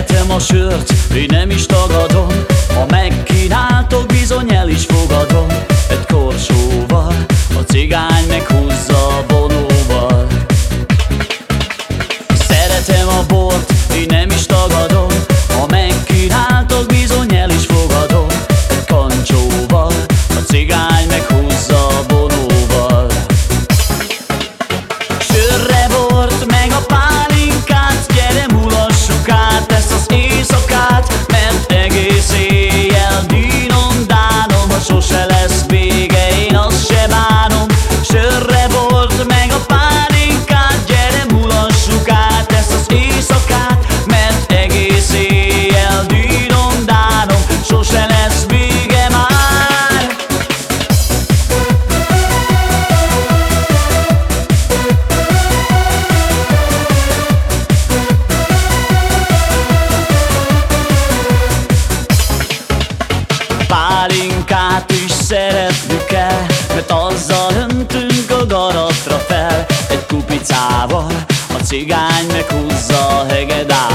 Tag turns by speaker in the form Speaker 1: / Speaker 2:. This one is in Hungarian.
Speaker 1: Szeretem a sört, én nem is tagadom. Ha megkínáltok, bizony el is fogadom. Egy korsóval, a cigány meghúzza a vonóval. Szeretem a bort, én nem is tagadom. Ha megkínáltok, bizony kupicával A cigány meghúzza a hegedával